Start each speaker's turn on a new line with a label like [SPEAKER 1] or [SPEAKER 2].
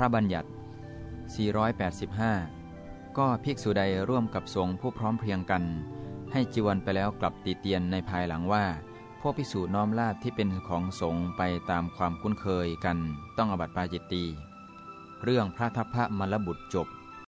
[SPEAKER 1] ระบัญญัติ 485 ก็ภิกษุใดร่วมกับสงฆ์ผู้พร้อมเพรียงกัน ให้จีวันไปแล้วกลับติเตียนในภายหลังว่า พวกภิกษุน้อมลาบที่เป็นของสงฆ์ไปตามความคุ้นเคยกัน ต้องอบัติปาจิตตี เรื่องพระทัพพระมลบุตรจบ